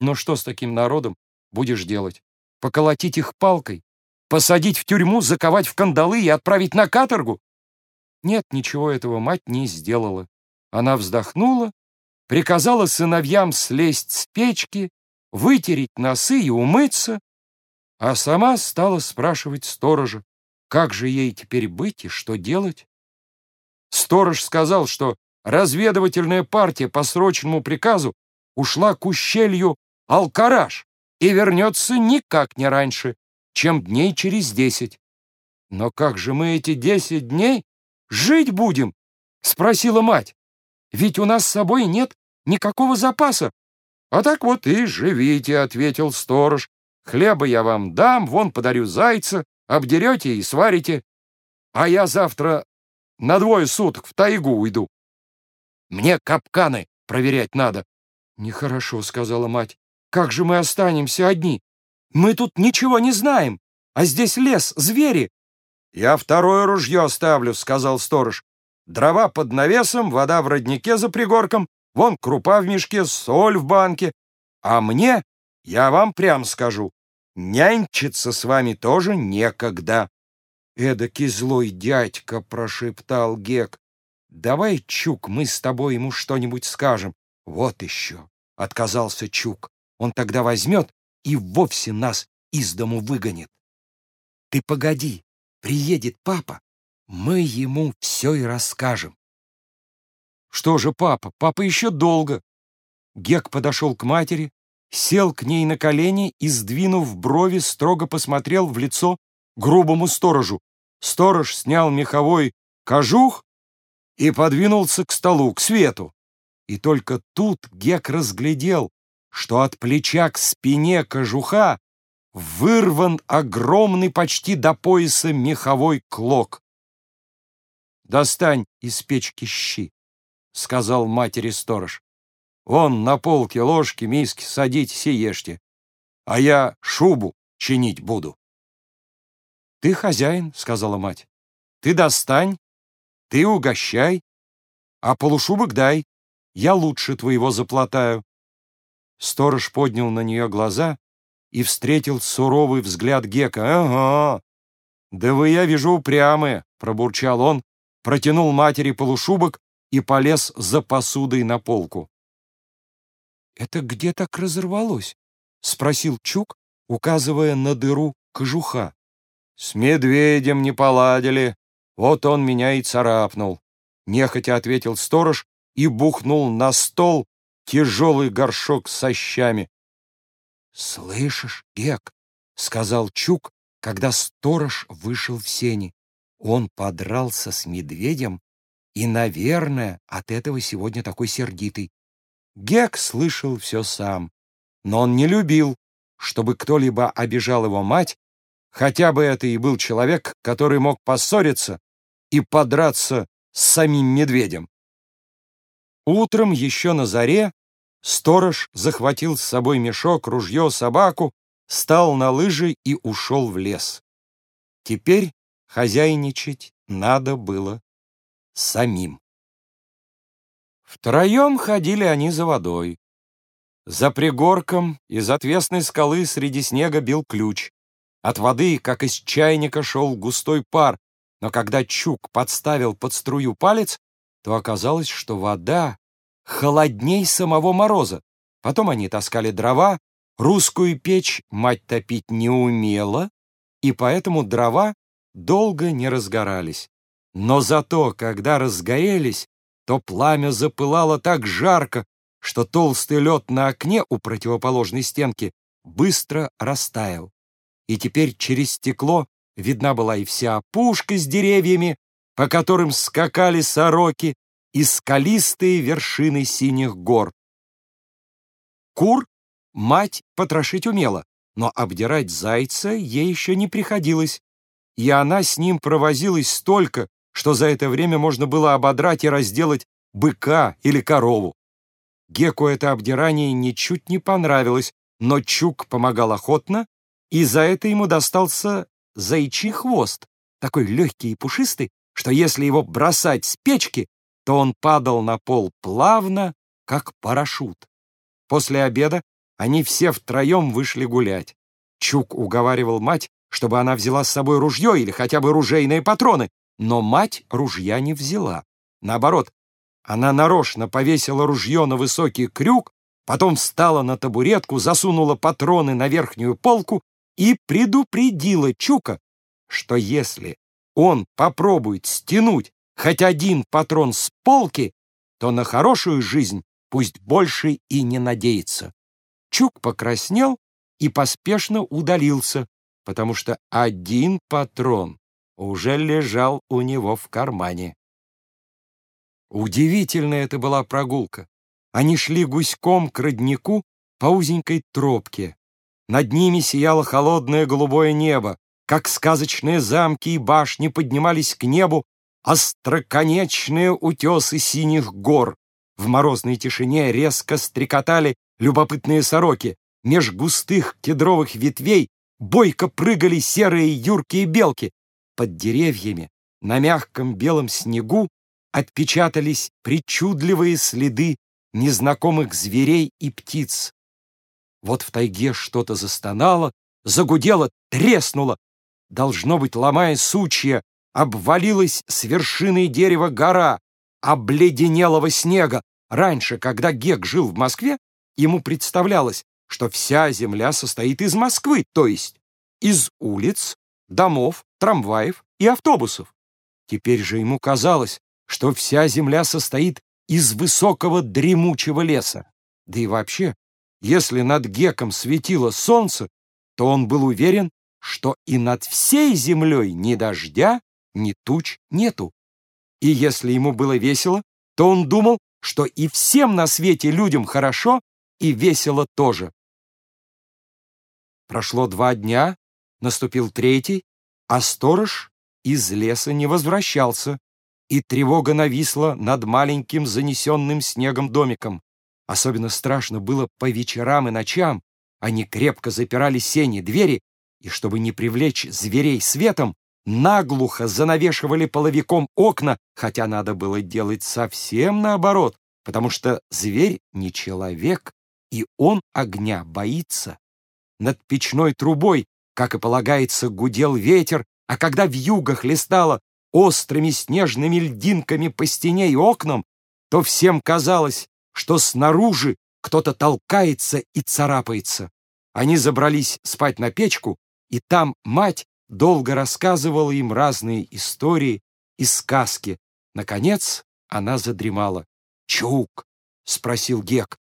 Но что с таким народом будешь делать? Поколотить их палкой? Посадить в тюрьму, заковать в кандалы и отправить на каторгу? Нет, ничего этого мать не сделала. Она вздохнула, приказала сыновьям слезть с печки, вытереть носы и умыться, а сама стала спрашивать сторожа, как же ей теперь быть и что делать. Сторож сказал, что разведывательная партия по срочному приказу ушла к ущелью Алкараш и вернется никак не раньше, чем дней через десять. «Но как же мы эти десять дней жить будем?» — спросила мать. «Ведь у нас с собой нет никакого запаса». «А так вот и живите», — ответил сторож. «Хлеба я вам дам, вон подарю зайца, обдерете и сварите. А я завтра на двое суток в тайгу уйду. Мне капканы проверять надо». «Нехорошо», — сказала мать. «Как же мы останемся одни? Мы тут ничего не знаем, а здесь лес, звери». «Я второе ружье оставлю», — сказал сторож. «Дрова под навесом, вода в роднике за пригорком, вон крупа в мешке, соль в банке. А мне, я вам прям скажу, нянчиться с вами тоже некогда». «Эдакий злой дядька», — прошептал Гек. «Давай, Чук, мы с тобой ему что-нибудь скажем». «Вот еще», — отказался Чук. «Он тогда возьмет и вовсе нас из дому выгонит. Ты погоди, приедет папа, мы ему все и расскажем. Что же папа? Папа еще долго. Гек подошел к матери, сел к ней на колени и, сдвинув брови, строго посмотрел в лицо грубому сторожу. Сторож снял меховой кожух и подвинулся к столу, к свету. И только тут Гек разглядел, что от плеча к спине кожуха вырван огромный почти до пояса меховой клок. «Достань из печки щи», — сказал матери сторож. «Вон на полке ложки, миски, садитесь и ешьте, а я шубу чинить буду». «Ты хозяин», — сказала мать. «Ты достань, ты угощай, а полушубок дай, я лучше твоего заплатаю». Сторож поднял на нее глаза и встретил суровый взгляд Гека. «Ага! Да вы, я вижу, упрямые!» — пробурчал он, протянул матери полушубок и полез за посудой на полку. «Это где так разорвалось?» — спросил Чук, указывая на дыру кожуха. «С медведем не поладили, вот он меня и царапнул», — нехотя ответил сторож и бухнул на стол тяжелый горшок со щами. «Слышишь, Гек?» — сказал Чук, когда сторож вышел в сени. Он подрался с медведем и, наверное, от этого сегодня такой сердитый. Гек слышал все сам, но он не любил, чтобы кто-либо обижал его мать, хотя бы это и был человек, который мог поссориться и подраться с самим медведем. Утром, еще на заре, Сторож захватил с собой мешок, ружье, собаку, стал на лыжи и ушел в лес. Теперь хозяйничать надо было самим. Втроем ходили они за водой. За пригорком из отвесной скалы среди снега бил ключ. От воды, как из чайника, шел густой пар, но когда Чук подставил под струю палец, то оказалось, что вода холодней самого мороза. Потом они таскали дрова, русскую печь мать топить не умела, и поэтому дрова долго не разгорались. Но зато, когда разгорелись, то пламя запылало так жарко, что толстый лед на окне у противоположной стенки быстро растаял. И теперь через стекло видна была и вся опушка с деревьями, по которым скакали сороки, и скалистые вершины синих гор. Кур мать потрошить умела, но обдирать зайца ей еще не приходилось, и она с ним провозилась столько, что за это время можно было ободрать и разделать быка или корову. Геку это обдирание ничуть не понравилось, но Чук помогал охотно, и за это ему достался зайчий хвост, такой легкий и пушистый, что если его бросать с печки, то он падал на пол плавно, как парашют. После обеда они все втроем вышли гулять. Чук уговаривал мать, чтобы она взяла с собой ружье или хотя бы ружейные патроны, но мать ружья не взяла. Наоборот, она нарочно повесила ружье на высокий крюк, потом встала на табуретку, засунула патроны на верхнюю полку и предупредила Чука, что если он попробует стянуть хоть один патрон с полки, то на хорошую жизнь пусть больше и не надеется. Чук покраснел и поспешно удалился, потому что один патрон уже лежал у него в кармане. Удивительная это была прогулка. Они шли гуськом к роднику по узенькой тропке. Над ними сияло холодное голубое небо, как сказочные замки и башни поднимались к небу остроконечные утесы синих гор. В морозной тишине резко стрекотали любопытные сороки. Меж густых кедровых ветвей бойко прыгали серые юркие белки. Под деревьями на мягком белом снегу отпечатались причудливые следы незнакомых зверей и птиц. Вот в тайге что-то застонало, загудело, треснуло. Должно быть, ломая сучья, обвалилась с вершины дерева гора обледенелого снега. Раньше, когда Гек жил в Москве, ему представлялось, что вся земля состоит из Москвы, то есть из улиц, домов, трамваев и автобусов. Теперь же ему казалось, что вся земля состоит из высокого дремучего леса. Да и вообще, если над Геком светило солнце, то он был уверен, что и над всей землей ни дождя, ни туч нету. И если ему было весело, то он думал, что и всем на свете людям хорошо и весело тоже. Прошло два дня, наступил третий, а сторож из леса не возвращался, и тревога нависла над маленьким занесенным снегом домиком. Особенно страшно было по вечерам и ночам. Они крепко запирали сени, двери, и, чтобы не привлечь зверей светом, наглухо занавешивали половиком окна, хотя надо было делать совсем наоборот, потому что зверь не человек, и он огня боится. Над печной трубой, как и полагается, гудел ветер, а когда вьюга хлестала острыми снежными льдинками по стене и окнам, то всем казалось, что снаружи кто-то толкается и царапается. Они забрались спать на печку, и там мать долго рассказывала им разные истории и сказки. Наконец она задремала. «Чук!» — спросил Гек.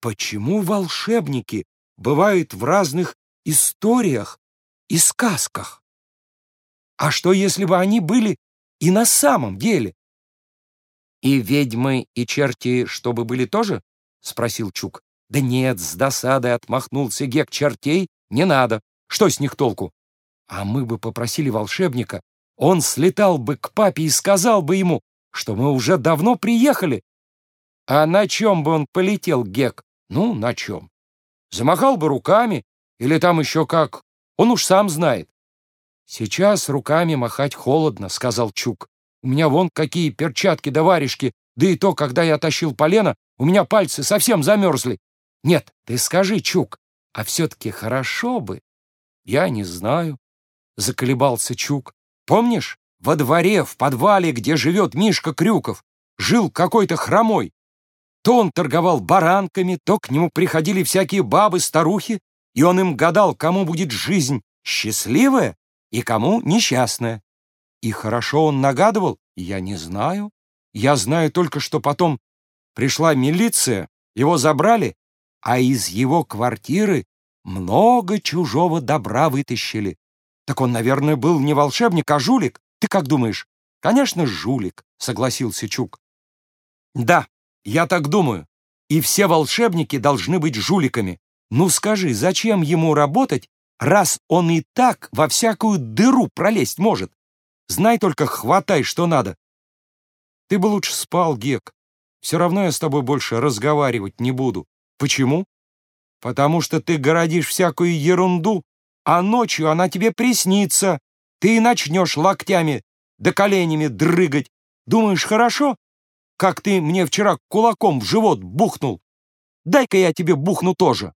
«Почему волшебники бывают в разных историях и сказках? А что, если бы они были и на самом деле?» «И ведьмы, и черти, чтобы были тоже?» — спросил Чук. «Да нет, с досадой отмахнулся Гек. Чертей не надо. Что с них толку? А мы бы попросили волшебника, он слетал бы к папе и сказал бы ему, что мы уже давно приехали. А на чем бы он полетел, Гек? Ну, на чем? Замахал бы руками, или там еще как, он уж сам знает. Сейчас руками махать холодно, сказал Чук. У меня вон какие перчатки да варежки, да и то, когда я тащил полено, у меня пальцы совсем замерзли. Нет, ты скажи, Чук, а все-таки хорошо бы. Я не знаю. — заколебался Чук. «Помнишь, во дворе, в подвале, где живет Мишка Крюков, жил какой-то хромой? То он торговал баранками, то к нему приходили всякие бабы-старухи, и он им гадал, кому будет жизнь счастливая и кому несчастная. И хорошо он нагадывал, я не знаю. Я знаю только, что потом пришла милиция, его забрали, а из его квартиры много чужого добра вытащили. Так он, наверное, был не волшебник, а жулик. Ты как думаешь? Конечно, жулик, согласился Чук. Да, я так думаю. И все волшебники должны быть жуликами. Ну скажи, зачем ему работать, раз он и так во всякую дыру пролезть может? Знай только, хватай, что надо. Ты бы лучше спал, Гек. Все равно я с тобой больше разговаривать не буду. Почему? Потому что ты городишь всякую ерунду а ночью она тебе приснится. Ты и начнешь локтями да коленями дрыгать. Думаешь, хорошо? Как ты мне вчера кулаком в живот бухнул. Дай-ка я тебе бухну тоже.